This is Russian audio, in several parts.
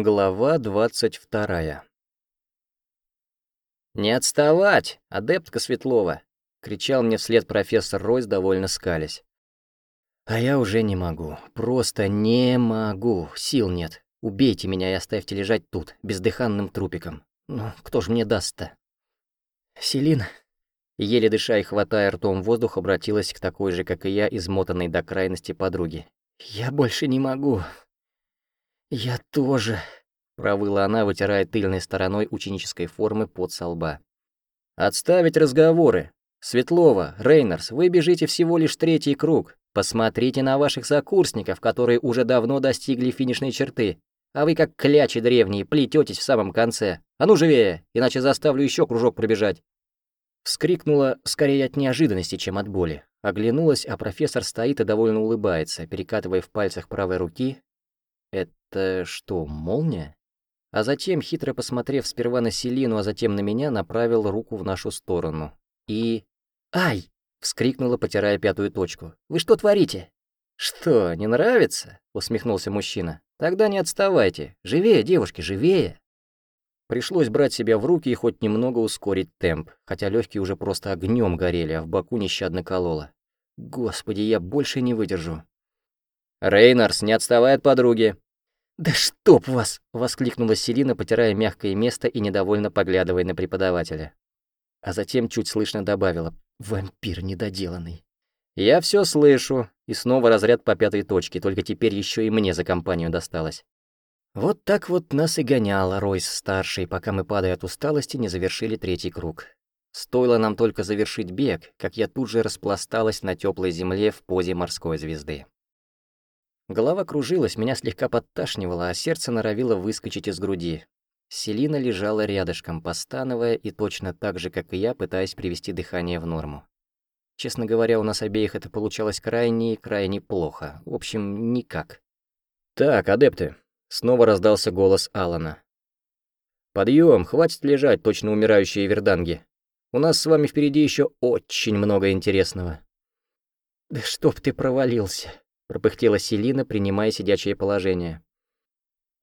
Глава двадцать вторая. «Не отставать, адептка Светлова!» — кричал мне вслед профессор Ройс, довольно скались. «А я уже не могу, просто не могу, сил нет. Убейте меня и оставьте лежать тут, бездыханным трупиком. Ну, кто ж мне даст-то?» «Селина...» Еле дыша и хватая ртом воздух, обратилась к такой же, как и я, измотанной до крайности подруге. «Я больше не могу. «Я тоже», — провыла она, вытирая тыльной стороной ученической формы под со лба. «Отставить разговоры. Светлова, Рейнерс, вы бежите всего лишь третий круг. Посмотрите на ваших сокурсников, которые уже давно достигли финишной черты. А вы, как клячи древние, плететесь в самом конце. А ну живее, иначе заставлю еще кружок пробежать». Вскрикнула скорее от неожиданности, чем от боли. Оглянулась, а профессор стоит и довольно улыбается, перекатывая в пальцах правой руки это что, молния? А затем, хитро посмотрев сперва на Селину, а затем на меня, направил руку в нашу сторону. И... «Ай!» — вскрикнула, потирая пятую точку. «Вы что творите?» «Что, не нравится?» — усмехнулся мужчина. «Тогда не отставайте. Живее, девушки, живее!» Пришлось брать себя в руки и хоть немного ускорить темп, хотя легкие уже просто огнем горели, а в боку нещадно кололо. Господи, я больше не выдержу. «Рейнарс, не отставай от подруги!» «Да чтоб вас!» — воскликнула Селина, потирая мягкое место и недовольно поглядывая на преподавателя. А затем чуть слышно добавила «Вампир недоделанный». «Я все слышу», и снова разряд по пятой точке, только теперь еще и мне за компанию досталось. Вот так вот нас и гонял Ройс-старший, пока мы, падая от усталости, не завершили третий круг. Стоило нам только завершить бег, как я тут же распласталась на теплой земле в позе морской звезды. Голова кружилась, меня слегка подташнивало, а сердце норовило выскочить из груди. Селина лежала рядышком, постановая и точно так же, как и я, пытаясь привести дыхание в норму. Честно говоря, у нас обеих это получалось крайне и крайне плохо. В общем, никак. «Так, адепты», — снова раздался голос Алана. «Подъем, хватит лежать, точно умирающие верданги. У нас с вами впереди еще очень много интересного». «Да чтоб ты провалился», пропыхтела Селина, принимая сидячее положение.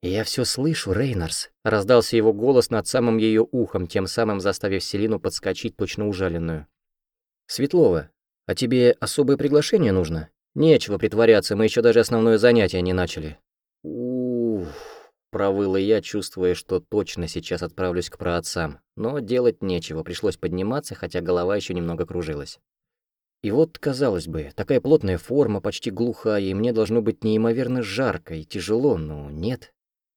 «Я все слышу, Рейнарс», — раздался его голос над самым ее ухом, тем самым заставив Селину подскочить точно ужаленную. «Светлова, а тебе особое приглашение нужно? Нечего притворяться, мы еще даже основное занятие не начали». «Ух», — провыла я, чувствуя, что точно сейчас отправлюсь к праотцам. Но делать нечего, пришлось подниматься, хотя голова еще немного кружилась. И вот, казалось бы, такая плотная форма, почти глухая, и мне должно быть неимоверно жарко и тяжело, но нет.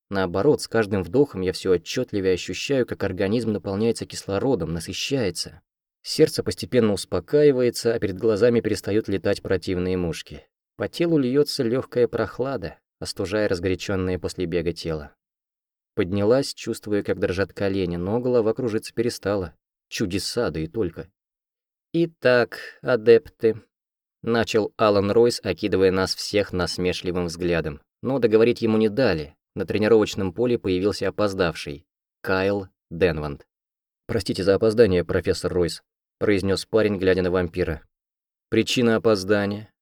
Наоборот, с каждым вдохом я все отчетливее ощущаю, как организм наполняется кислородом, насыщается. Сердце постепенно успокаивается, а перед глазами перестают летать противные мушки. По телу льется легкая прохлада, остужая разгоряченное после бега тело. Поднялась, чувствуя, как дрожат колени, но голова кружиться перестала. Чудеса, да и только. «Итак, адепты», — начал Алан Ройс, окидывая нас всех насмешливым взглядом. Но договорить ему не дали. На тренировочном поле появился опоздавший. Кайл Денванд. «Простите за опоздание, профессор Ройс», — произнес парень, глядя на вампира. «Причина опоздания?»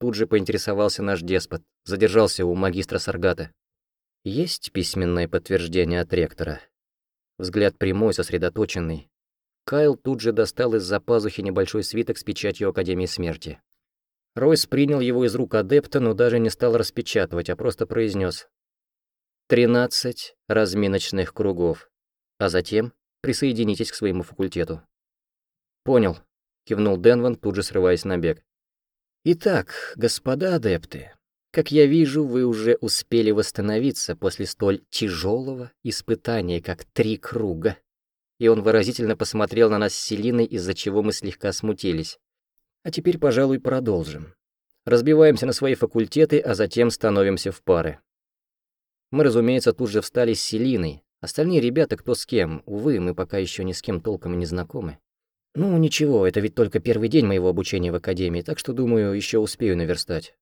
Тут же поинтересовался наш деспот, задержался у магистра Саргата. «Есть письменное подтверждение от ректора?» Взгляд прямой, сосредоточенный, Кайл тут же достал из-за пазухи небольшой свиток с печатью Академии Смерти. Ройс принял его из рук адепта, но даже не стал распечатывать, а просто произнес: «Тринадцать разминочных кругов, а затем присоединитесь к своему факультету». «Понял», — кивнул Денван, тут же срываясь на бег. «Итак, господа адепты, как я вижу, вы уже успели восстановиться после столь тяжелого испытания, как три круга и он выразительно посмотрел на нас с Селиной, из-за чего мы слегка смутились. А теперь, пожалуй, продолжим. Разбиваемся на свои факультеты, а затем становимся в пары. Мы, разумеется, тут же встали с Селиной. Остальные ребята кто с кем. Увы, мы пока еще ни с кем толком не знакомы. Ну, ничего, это ведь только первый день моего обучения в академии, так что, думаю, еще успею наверстать.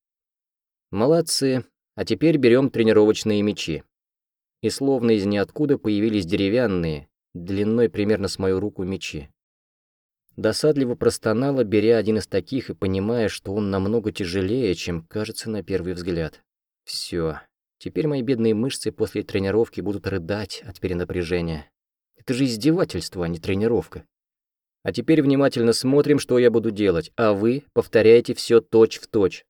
Молодцы. А теперь берем тренировочные мечи. И словно из ниоткуда появились деревянные, длиной примерно с мою руку мечи. Досадливо простонала, беря один из таких и понимая, что он намного тяжелее, чем кажется на первый взгляд. Все, Теперь мои бедные мышцы после тренировки будут рыдать от перенапряжения. Это же издевательство, а не тренировка. А теперь внимательно смотрим, что я буду делать, а вы повторяете все точь в точь.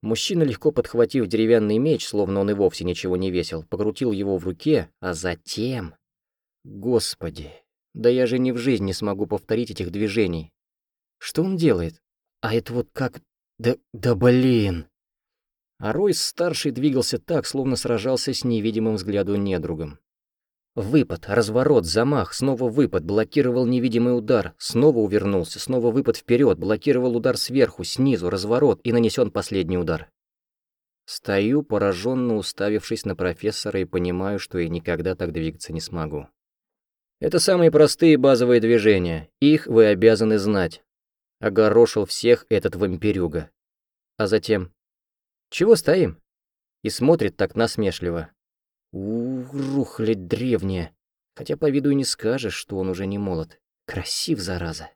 Мужчина, легко подхватив деревянный меч, словно он и вовсе ничего не весил, покрутил его в руке, а затем... Господи, да я же ни в жизни не смогу повторить этих движений. Что он делает? А это вот как... Да, да блин! А Ройс-старший двигался так, словно сражался с невидимым взгляду недругом. Выпад, разворот, замах, снова выпад, блокировал невидимый удар, снова увернулся, снова выпад вперед, блокировал удар сверху, снизу, разворот и нанесен последний удар. Стою, пораженно уставившись на профессора и понимаю, что я никогда так двигаться не смогу. Это самые простые базовые движения, их вы обязаны знать. Огорошил всех этот вампирюга. А затем... Чего стоим? И смотрит так насмешливо. Ух, рухлядь древняя. Хотя по виду и не скажешь, что он уже не молод. Красив, зараза.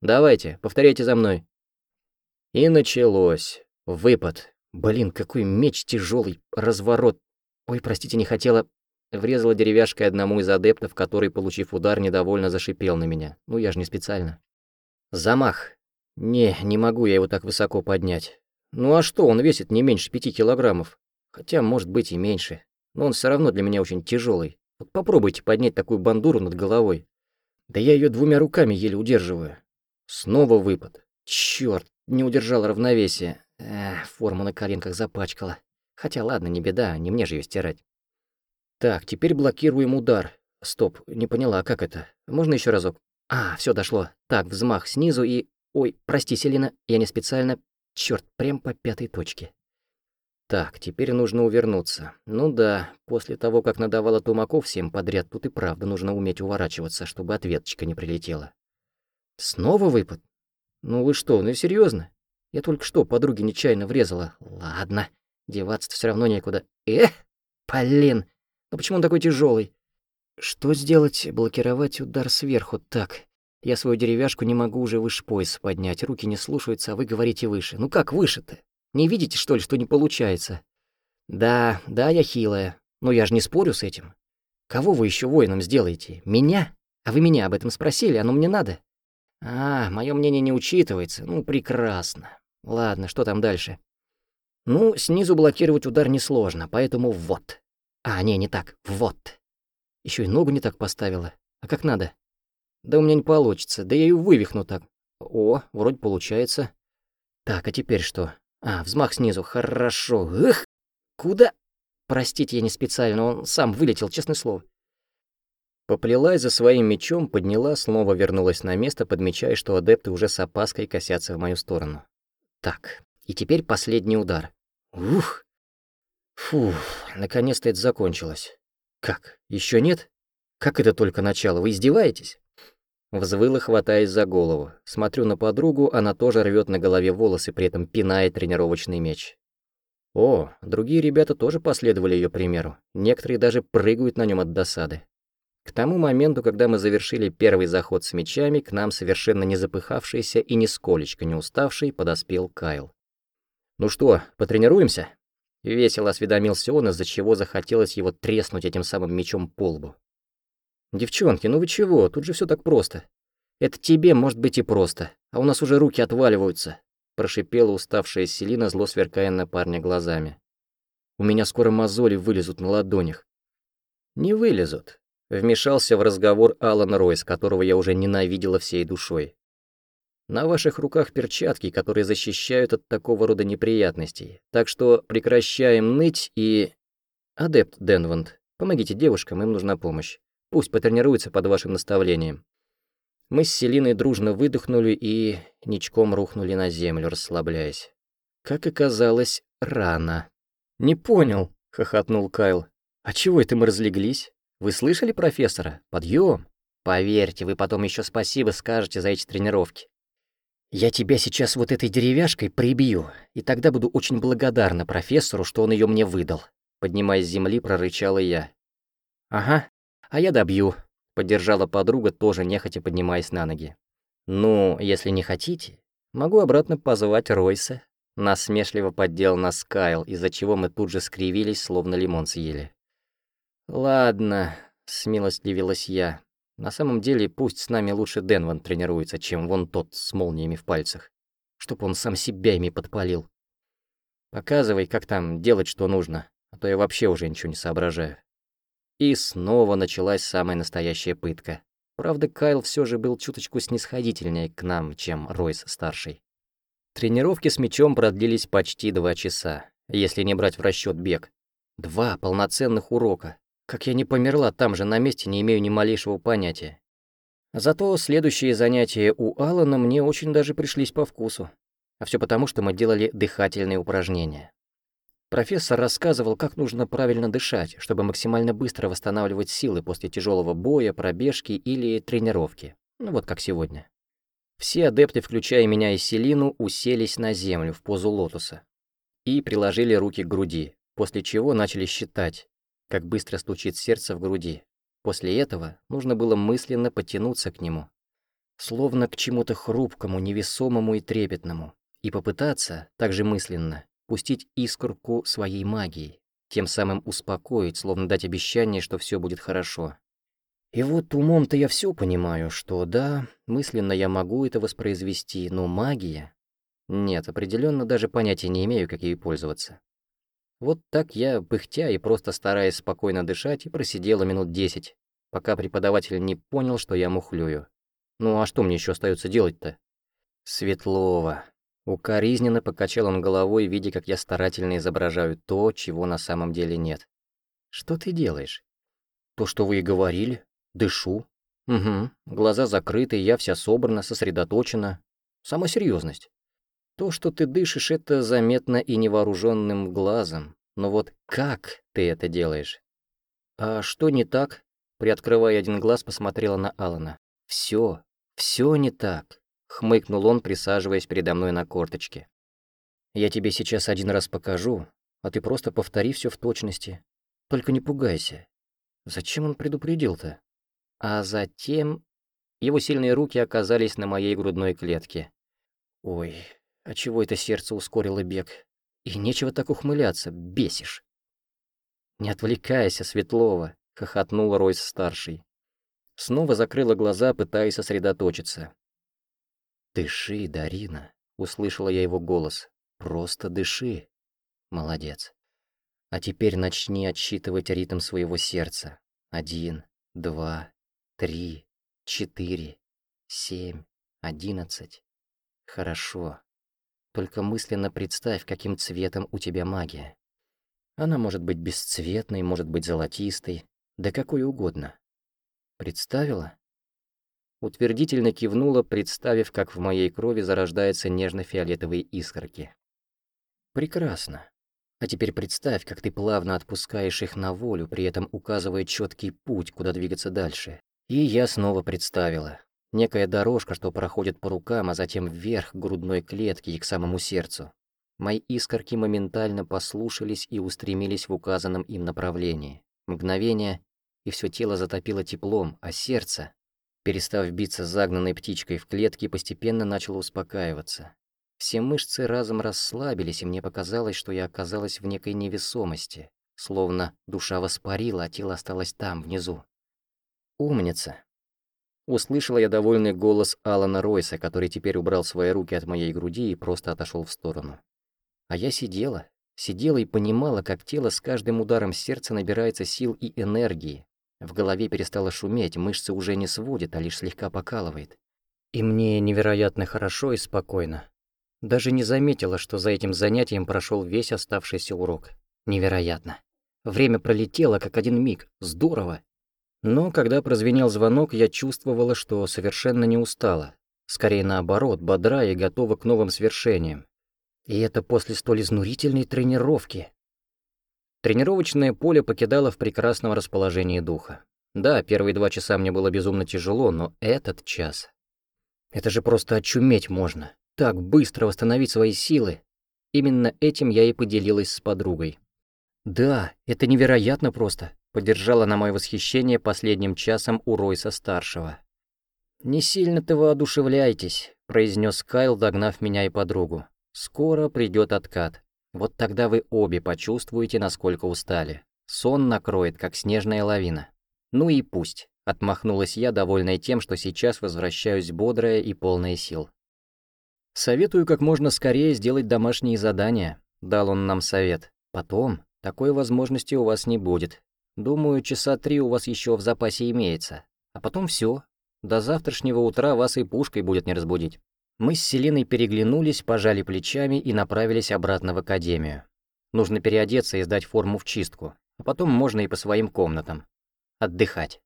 Давайте, повторяйте за мной. И началось. Выпад. Блин, какой меч тяжелый. Разворот. Ой, простите, не хотела. Врезала деревяшкой одному из адептов, который, получив удар, недовольно зашипел на меня. Ну, я же не специально. Замах. Не, не могу я его так высоко поднять. Ну а что, он весит не меньше пяти килограммов. Хотя, может быть, и меньше но он все равно для меня очень тяжелый. Вот попробуйте поднять такую бандуру над головой. Да я ее двумя руками еле удерживаю. Снова выпад. Черт, не удержал равновесие. Эх, форму на коленках запачкала. Хотя ладно, не беда, не мне же ее стирать. Так, теперь блокируем удар. Стоп, не поняла, как это? Можно еще разок? А, все дошло. Так, взмах снизу и... Ой, прости, Селина, я не специально... Черт, прям по пятой точке. Так, теперь нужно увернуться. Ну да, после того, как надавала тумаков всем подряд, тут и правда нужно уметь уворачиваться, чтобы ответочка не прилетела. Снова выпад? Ну вы что, ну серьезно? Я только что подруге нечаянно врезала. Ладно, деваться-то все равно некуда. Эх, блин, ну почему он такой тяжелый? Что сделать? Блокировать удар сверху. Так, я свою деревяшку не могу уже выше пояса поднять, руки не слушаются, а вы говорите выше. Ну как выше-то? Не видите, что ли, что не получается? Да, да, я хилая, но я же не спорю с этим. Кого вы еще воином сделаете? Меня? А вы меня об этом спросили, оно мне надо? А, мое мнение не учитывается. Ну, прекрасно. Ладно, что там дальше? Ну, снизу блокировать удар несложно, поэтому вот. А, не, не так. Вот. Еще и ногу не так поставила. А как надо? Да у меня не получится, да я ее вывихну так. О, вроде получается. Так, а теперь что? А, взмах снизу, хорошо. Эх, куда? Простите, я не специально, он сам вылетел, честное слово. Поплелась за своим мечом, подняла, снова вернулась на место, подмечая, что адепты уже с опаской косятся в мою сторону. Так, и теперь последний удар. Ух! Фух, наконец-то это закончилось. Как, еще нет? Как это только начало, вы издеваетесь? Взвыла, хватаясь за голову. Смотрю на подругу, она тоже рвет на голове волосы, при этом пинает тренировочный меч. О, другие ребята тоже последовали ее примеру. Некоторые даже прыгают на нем от досады. К тому моменту, когда мы завершили первый заход с мечами, к нам совершенно не запыхавшийся и нисколечко не уставший подоспел Кайл. «Ну что, потренируемся?» Весело осведомился он, из-за чего захотелось его треснуть этим самым мечом по лбу. «Девчонки, ну вы чего? Тут же все так просто». «Это тебе, может быть, и просто, а у нас уже руки отваливаются», прошипела уставшая Селина, зло сверкая на парня глазами. «У меня скоро мозоли вылезут на ладонях». «Не вылезут», — вмешался в разговор Алан Ройс, которого я уже ненавидела всей душой. «На ваших руках перчатки, которые защищают от такого рода неприятностей, так что прекращаем ныть и...» «Адепт Денванд, помогите девушкам, им нужна помощь. Пусть потренируется под вашим наставлением. Мы с Селиной дружно выдохнули и ничком рухнули на землю, расслабляясь. Как оказалось, рано. «Не понял», — хохотнул Кайл. «А чего это мы разлеглись? Вы слышали профессора? Подъем! Поверьте, вы потом еще спасибо скажете за эти тренировки. Я тебя сейчас вот этой деревяшкой прибью, и тогда буду очень благодарна профессору, что он ее мне выдал», — поднимаясь с земли, прорычала я. «Ага, «А я добью», — поддержала подруга, тоже нехотя поднимаясь на ноги. «Ну, если не хотите, могу обратно позвать Ройса. Насмешливо поддел нас Кайл, из-за чего мы тут же скривились, словно лимон съели. «Ладно», — смилостливилась я. «На самом деле, пусть с нами лучше Денван тренируется, чем вон тот с молниями в пальцах. Чтоб он сам себя ими подпалил. Показывай, как там делать, что нужно, а то я вообще уже ничего не соображаю». И снова началась самая настоящая пытка. Правда, Кайл все же был чуточку снисходительнее к нам, чем Ройс-старший. Тренировки с мячом продлились почти два часа, если не брать в расчет бег. Два полноценных урока. Как я не померла там же на месте, не имею ни малейшего понятия. Зато следующие занятия у Алана мне очень даже пришлись по вкусу. А все потому, что мы делали дыхательные упражнения. Профессор рассказывал, как нужно правильно дышать, чтобы максимально быстро восстанавливать силы после тяжелого боя, пробежки или тренировки. Ну вот как сегодня. Все адепты, включая меня и Селину, уселись на землю в позу лотоса и приложили руки к груди, после чего начали считать, как быстро стучит сердце в груди. После этого нужно было мысленно потянуться к нему, словно к чему-то хрупкому, невесомому и трепетному, и попытаться, также мысленно, пустить искорку своей магии, тем самым успокоить, словно дать обещание, что все будет хорошо. И вот умом-то я все понимаю, что да, мысленно я могу это воспроизвести, но магия... Нет, определенно даже понятия не имею, как ей пользоваться. Вот так я, пыхтя и просто стараясь спокойно дышать, и просидела минут десять, пока преподаватель не понял, что я мухлюю. Ну а что мне еще остается делать-то? Светлова. Укоризненно покачал он головой, видя, как я старательно изображаю то, чего на самом деле нет. Что ты делаешь? То, что вы и говорили. Дышу. Угу. Глаза закрыты, я вся собрана, сосредоточена. Сама серьезность. То, что ты дышишь, это заметно и невооруженным глазом. Но вот как ты это делаешь? А что не так? Приоткрывая один глаз, посмотрела на Алана. Все, все не так. Хмыкнул он, присаживаясь передо мной на корточке. Я тебе сейчас один раз покажу, а ты просто повтори все в точности. Только не пугайся. Зачем он предупредил-то? А затем его сильные руки оказались на моей грудной клетке. Ой, а чего это сердце ускорило бег? И нечего так ухмыляться, бесишь. Не отвлекайся, Светлова, хохотнул Ройс-старший. Снова закрыла глаза, пытаясь сосредоточиться. «Дыши, Дарина», — услышала я его голос. «Просто дыши». Молодец. А теперь начни отсчитывать ритм своего сердца. Один, два, три, четыре, семь, одиннадцать. Хорошо. Только мысленно представь, каким цветом у тебя магия. Она может быть бесцветной, может быть золотистой, да какой угодно. Представила? Утвердительно кивнула, представив, как в моей крови зарождаются нежно-фиолетовые искорки. Прекрасно. А теперь представь, как ты плавно отпускаешь их на волю, при этом указывая четкий путь, куда двигаться дальше. И я снова представила. Некая дорожка, что проходит по рукам, а затем вверх к грудной клетке и к самому сердцу. Мои искорки моментально послушались и устремились в указанном им направлении. Мгновение, и все тело затопило теплом, а сердце, перестав биться загнанной птичкой в клетке, постепенно начало успокаиваться. Все мышцы разом расслабились, и мне показалось, что я оказалась в некой невесомости, словно душа воспарила, а тело осталось там, внизу. «Умница!» Услышала я довольный голос Алана Ройса, который теперь убрал свои руки от моей груди и просто отошел в сторону. А я сидела, сидела и понимала, как тело с каждым ударом сердца набирается сил и энергии. В голове перестало шуметь, мышцы уже не сводят, а лишь слегка покалывает. И мне невероятно хорошо и спокойно. Даже не заметила, что за этим занятием прошел весь оставшийся урок. Невероятно. Время пролетело, как один миг. Здорово. Но когда прозвенел звонок, я чувствовала, что совершенно не устала. Скорее наоборот, бодра и готова к новым свершениям. И это после столь изнурительной тренировки. Тренировочное поле покидало в прекрасном расположении духа. Да, первые два часа мне было безумно тяжело, но этот час... Это же просто очуметь можно. Так быстро восстановить свои силы. Именно этим я и поделилась с подругой. Да, это невероятно просто поддержала на мое восхищение последним часом у Ройса-старшего. «Не сильно-то воодушевляйтесь», — произнес Кайл, догнав меня и подругу. Скоро придет откат. Вот тогда вы обе почувствуете, насколько устали. Сон накроет, как снежная лавина. Ну и пусть. Отмахнулась я, довольная тем, что сейчас возвращаюсь бодрая и полная сил. «Советую как можно скорее сделать домашние задания», — дал он нам совет. «Потом такой возможности у вас не будет. Думаю, часа три у вас еще в запасе имеется. А потом все. До завтрашнего утра вас и пушкой будет не разбудить». Мы с Селиной переглянулись, пожали плечами и направились обратно в академию. Нужно переодеться и сдать форму в чистку, а потом можно и по своим комнатам. Отдыхать.